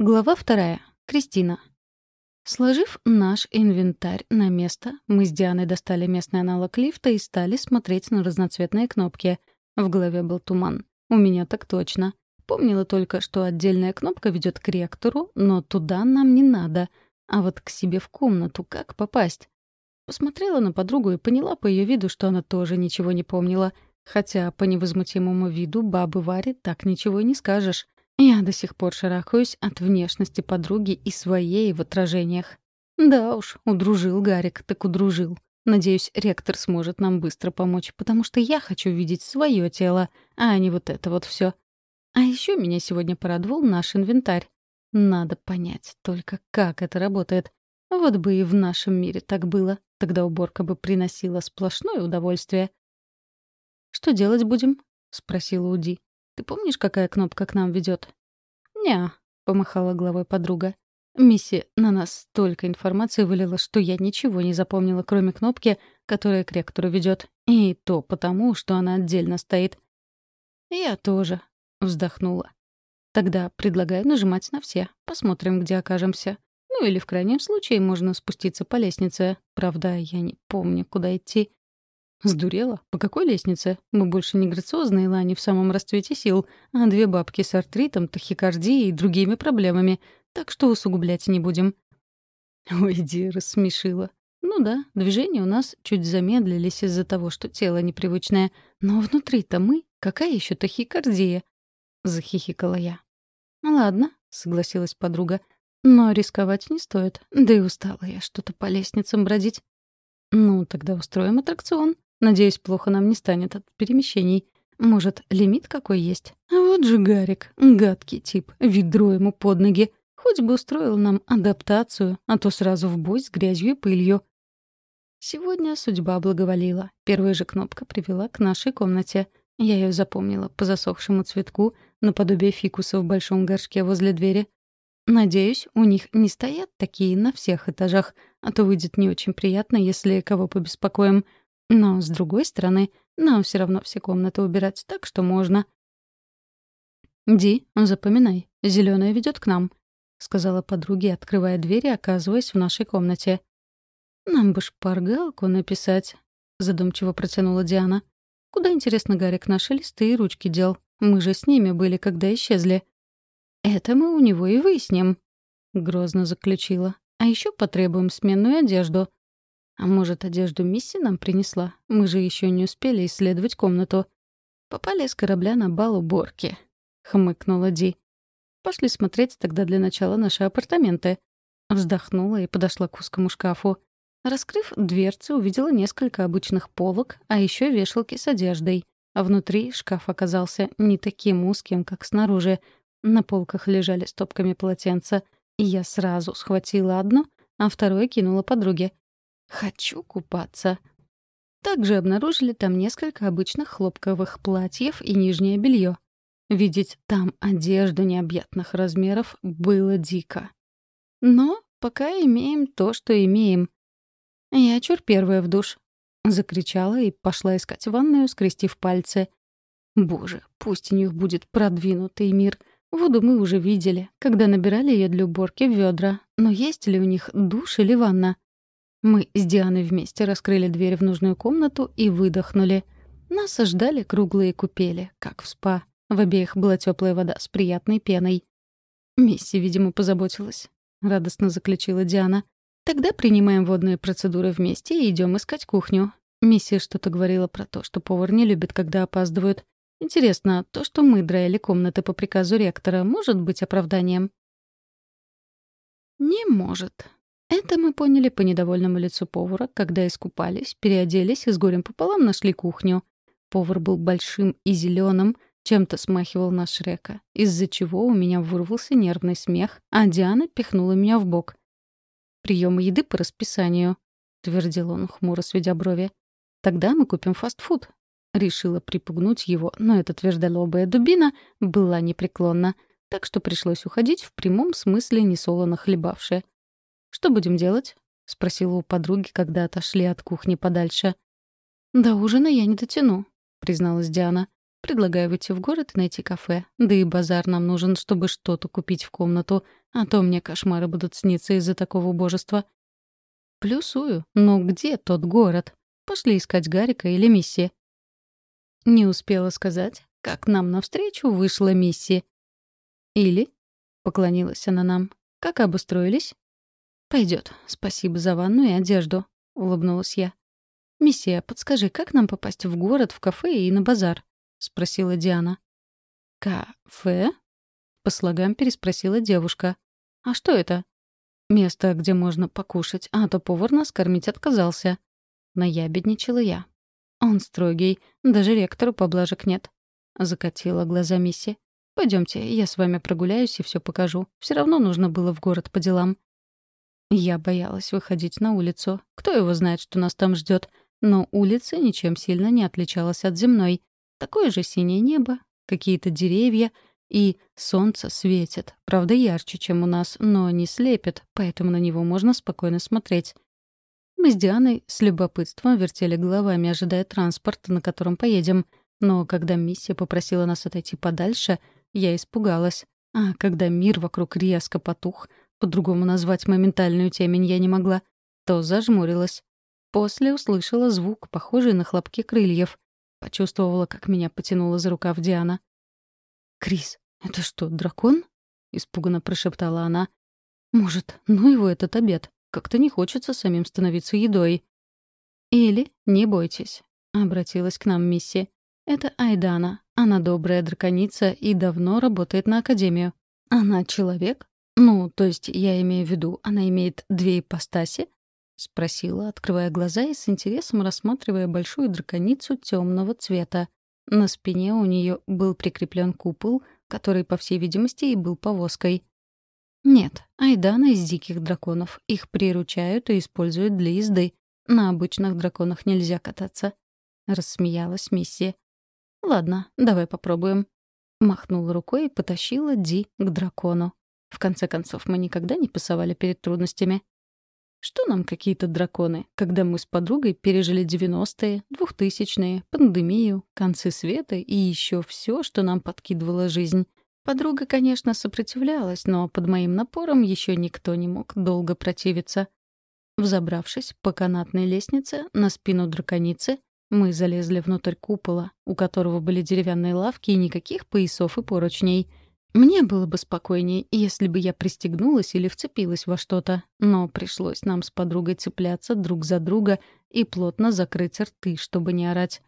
Глава вторая. Кристина. Сложив наш инвентарь на место, мы с Дианой достали местный аналог лифта и стали смотреть на разноцветные кнопки. В голове был туман. У меня так точно. Помнила только, что отдельная кнопка ведет к реактору, но туда нам не надо. А вот к себе в комнату как попасть? Посмотрела на подругу и поняла по ее виду, что она тоже ничего не помнила. Хотя по невозмутимому виду бабы Варе так ничего и не скажешь. Я до сих пор шарахаюсь от внешности подруги и своей в отражениях. Да уж, удружил Гарик, так удружил. Надеюсь, ректор сможет нам быстро помочь, потому что я хочу видеть свое тело, а не вот это вот все. А еще меня сегодня порадовал наш инвентарь. Надо понять только, как это работает. Вот бы и в нашем мире так было. Тогда уборка бы приносила сплошное удовольствие. «Что делать будем?» — спросила Уди. Ты помнишь, какая кнопка к нам ведет? «Не», — помахала головой подруга. Мисси на нас столько информации вылила, что я ничего не запомнила, кроме кнопки, которая к ректору ведет. И то потому, что она отдельно стоит. «Я тоже», — вздохнула. «Тогда предлагаю нажимать на все. Посмотрим, где окажемся. Ну или в крайнем случае можно спуститься по лестнице. Правда, я не помню, куда идти. Сдурела? По какой лестнице? Мы больше не грациозные лани в самом расцвете сил, а две бабки с артритом, тахикардией и другими проблемами, так что усугублять не будем. Ой, Ди, рассмешила. Ну да, движения у нас чуть замедлились из-за того, что тело непривычное. Но внутри-то мы, какая еще тахикардия? Захихикала я. Ладно, согласилась подруга. Но рисковать не стоит. Да и устала я что-то по лестницам бродить. Ну, тогда устроим аттракцион. Надеюсь, плохо нам не станет от перемещений. Может, лимит какой есть? А вот же Гарик, гадкий тип, ведро ему под ноги. Хоть бы устроил нам адаптацию, а то сразу в бой с грязью и пылью. Сегодня судьба благоволила. Первая же кнопка привела к нашей комнате. Я ее запомнила по засохшему цветку, наподобие фикуса в большом горшке возле двери. Надеюсь, у них не стоят такие на всех этажах, а то выйдет не очень приятно, если кого побеспокоим. Но, с другой стороны, нам все равно все комнаты убирать, так что можно. «Ди, запоминай, зеленая ведет к нам», — сказала подруге, открывая дверь и оказываясь в нашей комнате. «Нам бы шпаргалку написать», — задумчиво протянула Диана. «Куда, интересно, Гарик наши листы и ручки дел? Мы же с ними были, когда исчезли». «Это мы у него и выясним», — грозно заключила. «А еще потребуем сменную одежду. А может, одежду Мисси нам принесла? Мы же еще не успели исследовать комнату. Попали с корабля на бал уборки. Хмыкнула Ди. Пошли смотреть тогда для начала наши апартаменты. Вздохнула и подошла к узкому шкафу. Раскрыв дверцы, увидела несколько обычных полок, а еще вешалки с одеждой. А внутри шкаф оказался не таким узким, как снаружи. На полках лежали стопками полотенца. Я сразу схватила одно, а второе кинула подруге. Хочу купаться. Также обнаружили там несколько обычных хлопковых платьев и нижнее белье. Видеть там одежду необъятных размеров было дико. Но пока имеем то, что имеем. Я чур первая в душ. Закричала и пошла искать ванную, скрестив пальцы. Боже, пусть у них будет продвинутый мир. Воду мы уже видели, когда набирали ее для уборки в ведра. Но есть ли у них душ или ванна? Мы с Дианой вместе раскрыли дверь в нужную комнату и выдохнули. Нас ждали круглые купели, как в спа. В обеих была теплая вода с приятной пеной. «Мисси, видимо, позаботилась», — радостно заключила Диана. «Тогда принимаем водные процедуры вместе и идем искать кухню». Мисси что-то говорила про то, что повар не любит, когда опаздывают. Интересно, то, что мы драили комнаты по приказу ректора, может быть оправданием? «Не может», это мы поняли по недовольному лицу повара, когда искупались, переоделись и с горем пополам нашли кухню. Повар был большим и зеленым, чем-то смахивал на Шрека, из-за чего у меня вырвался нервный смех, а Диана пихнула меня в бок. «Приемы еды по расписанию», — твердил он, хмуро сведя брови. «Тогда мы купим фастфуд». Решила припугнуть его, но эта твердолобая дубина была непреклонна, так что пришлось уходить в прямом смысле несолоно хлебавшая. «Что будем делать?» — спросила у подруги, когда отошли от кухни подальше. «До ужина я не дотяну», — призналась Диана. Предлагаю выйти в город и найти кафе. Да и базар нам нужен, чтобы что-то купить в комнату. А то мне кошмары будут сниться из-за такого убожества. Плюсую. Но где тот город? Пошли искать Гарика или Мисси. Не успела сказать, как нам навстречу вышла Мисси. Или, поклонилась она нам, как обустроились? Пойдет. Спасибо за ванну и одежду, улыбнулась я. Миссия, подскажи, как нам попасть в город, в кафе и на базар? спросила Диана. Кафе? По слогам переспросила девушка. А что это? Место, где можно покушать, а то повар нас кормить отказался. Наябедничала я. Он строгий, даже ректору поблажек нет. Закатила глаза Мисси. Пойдемте, я с вами прогуляюсь и все покажу. Все равно нужно было в город по делам. Я боялась выходить на улицу. Кто его знает, что нас там ждет? Но улица ничем сильно не отличалась от земной. Такое же синее небо, какие-то деревья, и солнце светит. Правда, ярче, чем у нас, но не слепит, поэтому на него можно спокойно смотреть. Мы с Дианой с любопытством вертели головами, ожидая транспорта, на котором поедем. Но когда миссия попросила нас отойти подальше, я испугалась. А когда мир вокруг резко потух, по-другому назвать моментальную темень я не могла, то зажмурилась. После услышала звук, похожий на хлопки крыльев. Почувствовала, как меня потянула за рукав Диана. «Крис, это что, дракон?» — испуганно прошептала она. «Может, ну его этот обед? Как-то не хочется самим становиться едой». «Или не бойтесь», — обратилась к нам Мисси. «Это Айдана. Она добрая драконица и давно работает на Академию. Она человек? Ну, то есть я имею в виду, она имеет две ипостаси?» — спросила, открывая глаза и с интересом рассматривая большую драконицу темного цвета. На спине у нее был прикреплен купол, который, по всей видимости, и был повозкой. Нет, Айдана из диких драконов. Их приручают и используют для езды. На обычных драконах нельзя кататься. Рассмеялась Мисси. «Ладно, давай попробуем». Махнула рукой и потащила Ди к дракону. В конце концов, мы никогда не пасовали перед трудностями. Что нам какие-то драконы, когда мы с подругой пережили 90-е, 2000-е, пандемию, концы света и еще все, что нам подкидывала жизнь? Подруга, конечно, сопротивлялась, но под моим напором еще никто не мог долго противиться. Взобравшись по канатной лестнице на спину драконицы, мы залезли внутрь купола, у которого были деревянные лавки и никаких поясов и поручней — мне было бы спокойнее, если бы я пристегнулась или вцепилась во что-то, но пришлось нам с подругой цепляться друг за друга и плотно закрыть рты, чтобы не орать.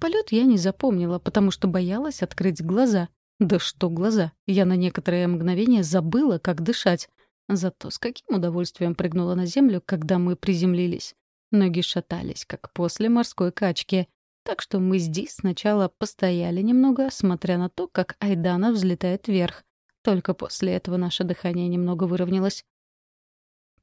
Полет я не запомнила, потому что боялась открыть глаза. Да что глаза? Я на некоторое мгновение забыла, как дышать. Зато с каким удовольствием прыгнула на землю, когда мы приземлились. Ноги шатались, как после морской качки. Так что мы Ди сначала постояли немного, смотря на то, как Айдана взлетает вверх. Только после этого наше дыхание немного выровнялось.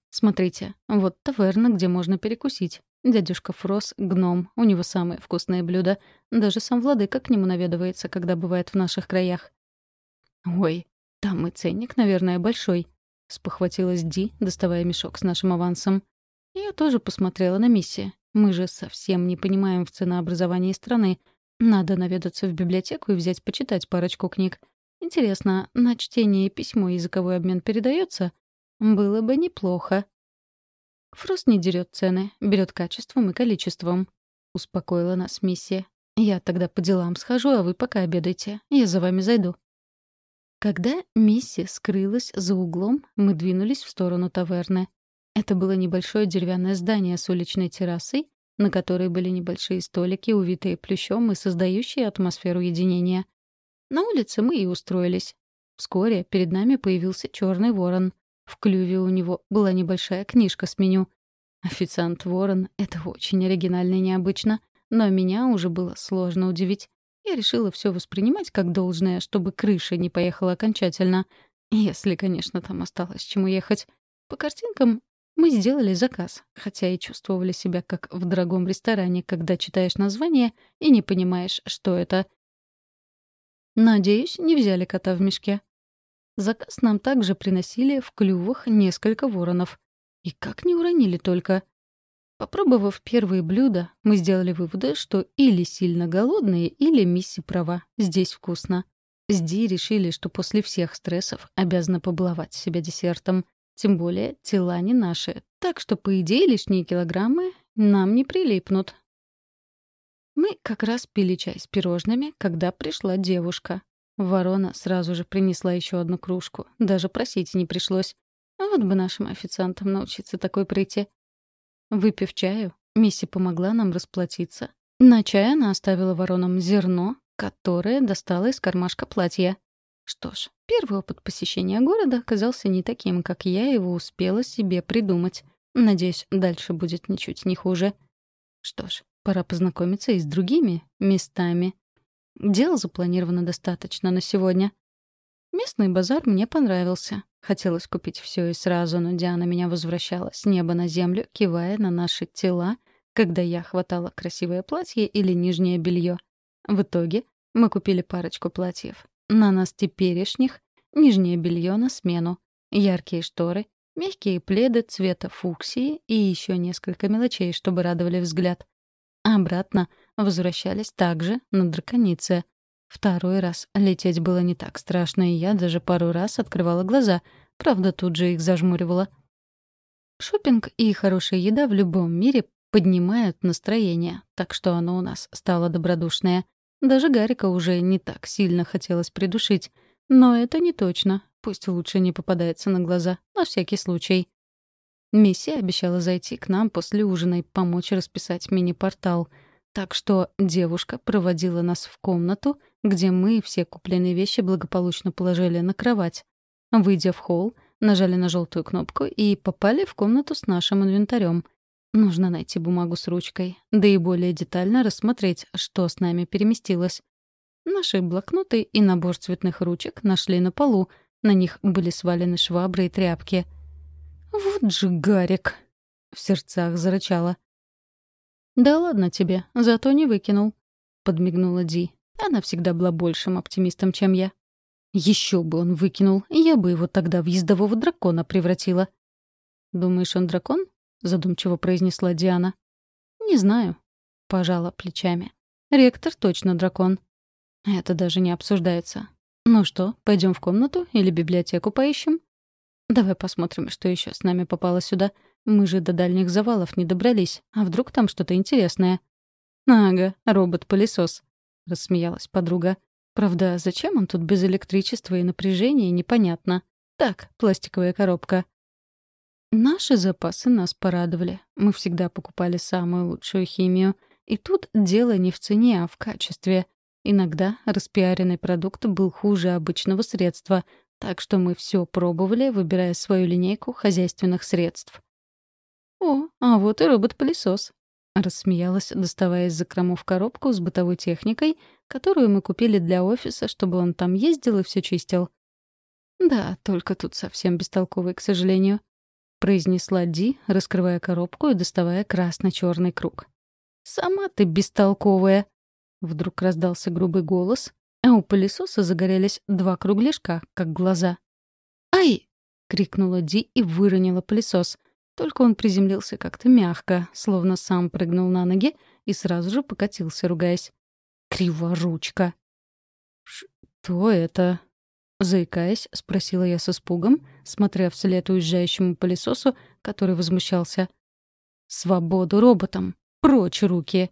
Смотрите, вот таверна, где можно перекусить. Дядюшка Фрос — гном, у него самые вкусные блюда. Даже сам владыка к нему наведывается, когда бывает в наших краях. «Ой, там и ценник, наверное, большой», — спохватилась Ди, доставая мешок с нашим авансом. Я тоже посмотрела на миссию. Мы же совсем не понимаем в ценообразовании страны. Надо наведаться в библиотеку и взять почитать парочку книг. Интересно, на чтение письмо языковой обмен передается? Было бы неплохо. Фрост не дерет цены, берет качеством и количеством. Успокоила нас миссия. Я тогда по делам схожу, а вы пока обедайте. Я за вами зайду. Когда миссия скрылась за углом, мы двинулись в сторону таверны. Это было небольшое деревянное здание с уличной террасой, на которой были небольшие столики, увитые плющом и создающие атмосферу единения. На улице мы и устроились. Вскоре перед нами появился черный ворон. В клюве у него была небольшая книжка с меню. Официант-ворон — это очень оригинально и необычно, но меня уже было сложно удивить. Я решила все воспринимать как должное, чтобы крыша не поехала окончательно. Если, конечно, там осталось чему ехать. По картинкам мы сделали заказ, хотя и чувствовали себя как в дорогом ресторане, когда читаешь название и не понимаешь, что это. Надеюсь, не взяли кота в мешке. Заказ нам также приносили в клювах несколько воронов. И как не уронили только. Попробовав первые блюда, мы сделали выводы, что или сильно голодные, или Мисси права. Здесь вкусно. С Ди решили, что после всех стрессов обязаны побаловать себя десертом. Тем более тела не наши, так что, по идее, лишние килограммы нам не прилипнут. Мы как раз пили чай с пирожными, когда пришла девушка. Ворона сразу же принесла еще одну кружку. Даже просить не пришлось. А вот бы нашим официантам научиться такой прийти. Выпив чаю, Мисси помогла нам расплатиться. На чай она оставила воронам зерно, которое достала из кармашка платья. Что ж, первый опыт посещения города оказался не таким, как я его успела себе придумать. Надеюсь, дальше будет ничуть не хуже. Что ж, пора познакомиться и с другими местами. Дел запланировано достаточно на сегодня. Местный базар мне понравился. Хотелось купить все и сразу, но Диана меня возвращала с неба на землю, кивая на наши тела, когда я хватала красивое платье или нижнее белье. В итоге мы купили парочку платьев. На нас теперешних — нижнее белье на смену, яркие шторы, мягкие пледы цвета фуксии и еще несколько мелочей, чтобы радовали взгляд. Обратно возвращались также на драконице. Второй раз лететь было не так страшно, и я даже пару раз открывала глаза, правда, тут же их зажмуривала. Шопинг и хорошая еда в любом мире поднимают настроение, так что оно у нас стало добродушное. Даже Гарика уже не так сильно хотелось придушить. Но это не точно. Пусть лучше не попадается на глаза, на всякий случай. Миссия обещала зайти к нам после ужина и помочь расписать мини-портал. Так что девушка проводила нас в комнату, где мы все купленные вещи благополучно положили на кровать. Выйдя в холл, нажали на желтую кнопку и попали в комнату с нашим инвентарем. Нужно найти бумагу с ручкой, да и более детально рассмотреть, что с нами переместилось. Наши блокноты и набор цветных ручек нашли на полу. На них были свалены швабры и тряпки — «Вот же Гарик!» — в сердцах зарычала. «Да ладно тебе, зато не выкинул», — подмигнула Ди. Она всегда была большим оптимистом, чем я. Еще бы он выкинул, я бы его тогда в ездового дракона превратила. «Думаешь, он дракон?» — задумчиво произнесла Диана. «Не знаю», — пожала плечами. «Ректор точно дракон». Это даже не обсуждается. «Ну что, пойдем в комнату или библиотеку поищем?» Давай посмотрим, что еще с нами попало сюда. Мы же до дальних завалов не добрались. А вдруг там что-то интересное? Ага, робот-пылесос, рассмеялась подруга. Правда, зачем он тут без электричества и напряжения, непонятно. Так, пластиковая коробка. Наши запасы нас порадовали. Мы всегда покупали самую лучшую химию. И тут дело не в цене, а в качестве. Иногда распиаренный продукт был хуже обычного средства, так что мы все пробовали, выбирая свою линейку хозяйственных средств. «О, а вот и робот-пылесос», — рассмеялась, доставая из закромов коробку с бытовой техникой, которую мы купили для офиса, чтобы он там ездил и все чистил. «Да, только тут совсем бестолковый, к сожалению», — произнесла Ди, раскрывая коробку и доставая красно-черный круг. «Сама ты бестолковая!» Вдруг раздался грубый голос, а у пылесоса загорелись два кругляшка, как глаза. «Ай!» — крикнула Ди и выронила пылесос. Только он приземлился как-то мягко, словно сам прыгнул на ноги и сразу же покатился, ругаясь. «Криворучка!» «Что это?» Заикаясь, спросила я с испугом, смотря вслед уезжающему пылесосу, который возмущался. «Свободу роботам! Прочь руки!»